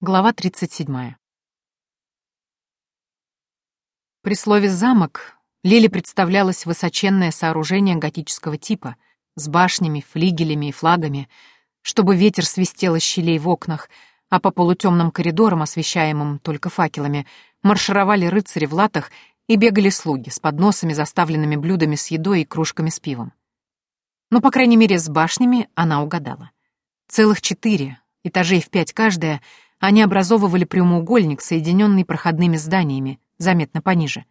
Глава 37. При слове «замок» Лиле представлялось высоченное сооружение готического типа с башнями, флигелями и флагами, чтобы ветер свистел из щелей в окнах, а по полутемным коридорам, освещаемым только факелами, маршировали рыцари в латах и бегали слуги с подносами, заставленными блюдами с едой и кружками с пивом. Но, по крайней мере, с башнями она угадала. Целых четыре, этажей в пять каждая — они образовывали прямоугольник, соединенный проходными зданиями, заметно пониже,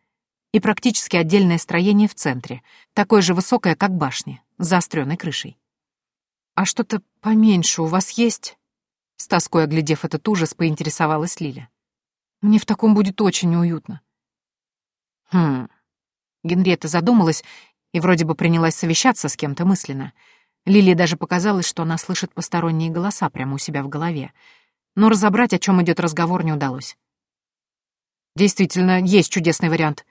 и практически отдельное строение в центре, такое же высокое, как башня, с заостренной крышей. «А что-то поменьше у вас есть?» С тоской оглядев этот ужас, поинтересовалась Лиля. «Мне в таком будет очень неуютно». «Хм...» Генриетта задумалась и вроде бы принялась совещаться с кем-то мысленно. Лилии даже показалось, что она слышит посторонние голоса прямо у себя в голове — но разобрать, о чем идет разговор, не удалось. Действительно, есть чудесный вариант.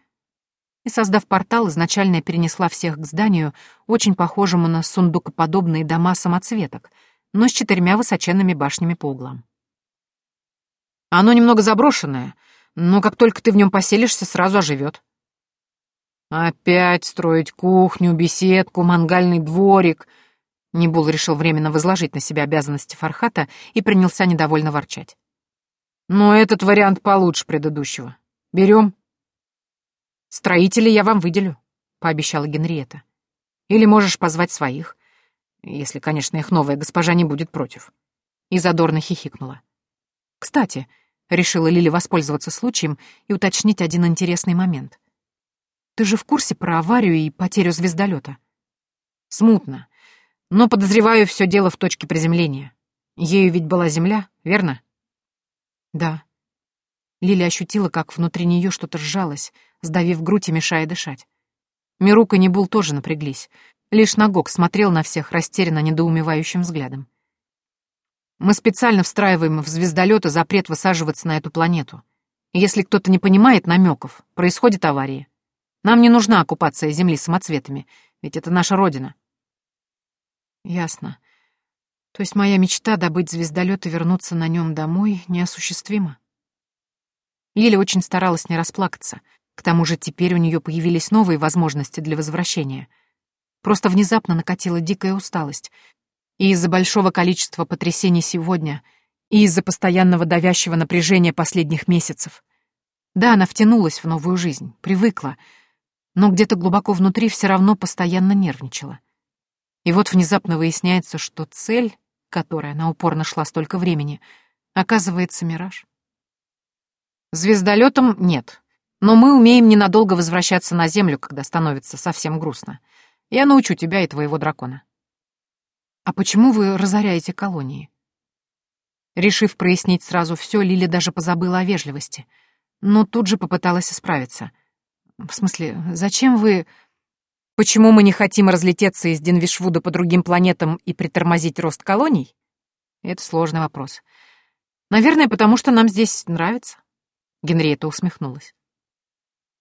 И, создав портал, изначально перенесла всех к зданию, очень похожему на сундукоподобные дома самоцветок, но с четырьмя высоченными башнями по углам. Оно немного заброшенное, но как только ты в нем поселишься, сразу оживет. Опять строить кухню, беседку, мангальный дворик — Небул решил временно возложить на себя обязанности Фархата и принялся недовольно ворчать. «Но этот вариант получше предыдущего. Берем?» «Строителей я вам выделю», — пообещала Генриетта. «Или можешь позвать своих, если, конечно, их новая госпожа не будет против». И задорно хихикнула. «Кстати», — решила Лили воспользоваться случаем и уточнить один интересный момент. «Ты же в курсе про аварию и потерю звездолета?» «Смутно. Но, подозреваю, все дело в точке приземления. Ею ведь была земля, верно? Да. Лиля ощутила, как внутри нее что-то сжалось, сдавив грудь и мешая дышать. Мирук и Небул тоже напряглись. Лишь Нагок смотрел на всех растерянно недоумевающим взглядом. Мы специально встраиваем в звездолеты запрет высаживаться на эту планету. если кто-то не понимает намеков, происходит авария. Нам не нужна оккупация Земли самоцветами, ведь это наша родина. Ясно. То есть моя мечта добыть звездолет и вернуться на нем домой неосуществима? Лиля очень старалась не расплакаться. К тому же теперь у нее появились новые возможности для возвращения. Просто внезапно накатила дикая усталость. И из-за большого количества потрясений сегодня, и из-за постоянного давящего напряжения последних месяцев. Да, она втянулась в новую жизнь, привыкла, но где-то глубоко внутри все равно постоянно нервничала. И вот внезапно выясняется, что цель, к которой она упорно шла столько времени, оказывается мираж. Звездолетом нет, но мы умеем ненадолго возвращаться на Землю, когда становится совсем грустно. Я научу тебя и твоего дракона. А почему вы разоряете колонии? Решив прояснить сразу все, Лили даже позабыла о вежливости, но тут же попыталась исправиться. В смысле, зачем вы... Почему мы не хотим разлететься из Денвишвуда по другим планетам и притормозить рост колоний? Это сложный вопрос. Наверное, потому что нам здесь нравится. Генриетта усмехнулась.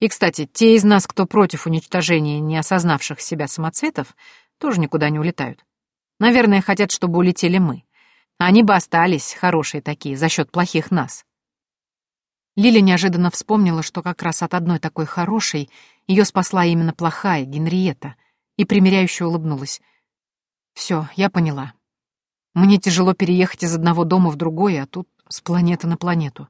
И, кстати, те из нас, кто против уничтожения не осознавших себя самоцветов, тоже никуда не улетают. Наверное, хотят, чтобы улетели мы. Они бы остались, хорошие такие, за счет плохих нас. Лиля неожиданно вспомнила, что как раз от одной такой хорошей ее спасла именно плохая Генриетта, и примиряюще улыбнулась. «Все, я поняла. Мне тяжело переехать из одного дома в другой, а тут с планеты на планету.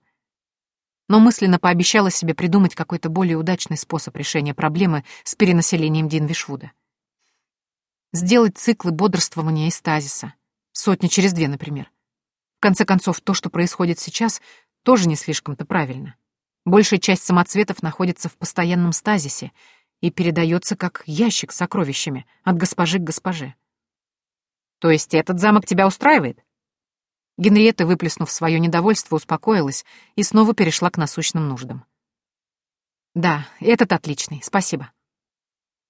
Но мысленно пообещала себе придумать какой-то более удачный способ решения проблемы с перенаселением Динвишвуда. Сделать циклы бодрствования и стазиса. Сотни через две, например. В конце концов, то, что происходит сейчас, тоже не слишком-то правильно. Большая часть самоцветов находится в постоянном стазисе и передается как ящик с сокровищами от госпожи к госпоже. То есть этот замок тебя устраивает? Генриетта, выплеснув свое недовольство, успокоилась и снова перешла к насущным нуждам. «Да, этот отличный, спасибо».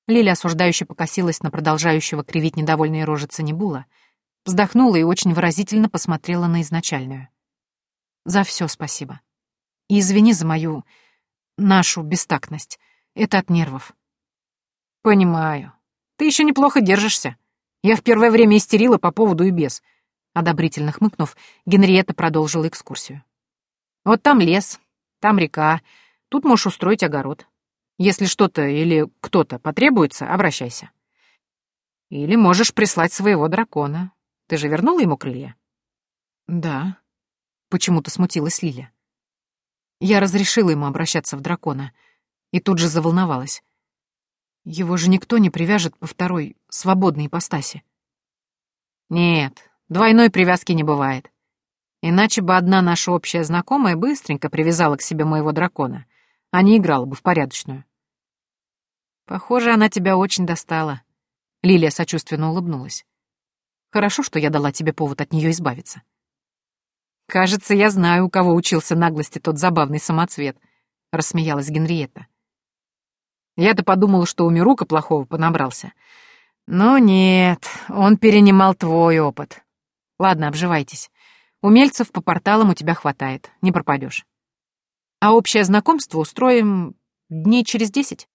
Лиля осуждающе покосилась на продолжающего кривить недовольные рожицы Небула, вздохнула и очень выразительно посмотрела на изначальную. За все спасибо. И извини за мою... нашу бестактность. Это от нервов. Понимаю. Ты еще неплохо держишься. Я в первое время истерила по поводу и без. Одобрительно хмыкнув, Генриетта продолжила экскурсию. Вот там лес, там река, тут можешь устроить огород. Если что-то или кто-то потребуется, обращайся. Или можешь прислать своего дракона. Ты же вернула ему крылья? Да. Почему-то смутилась Лиля. Я разрешила ему обращаться в дракона и тут же заволновалась. Его же никто не привяжет по второй, свободной ипостаси. Нет, двойной привязки не бывает. Иначе бы одна наша общая знакомая быстренько привязала к себе моего дракона, а не играла бы в порядочную. Похоже, она тебя очень достала. Лилия сочувственно улыбнулась. Хорошо, что я дала тебе повод от нее избавиться. Кажется, я знаю, у кого учился наглости тот забавный самоцвет, рассмеялась Генриетта. Я-то подумала, что у Мирука плохого понабрался. Но нет, он перенимал твой опыт. Ладно, обживайтесь. Умельцев по порталам у тебя хватает, не пропадешь. А общее знакомство устроим дней через десять.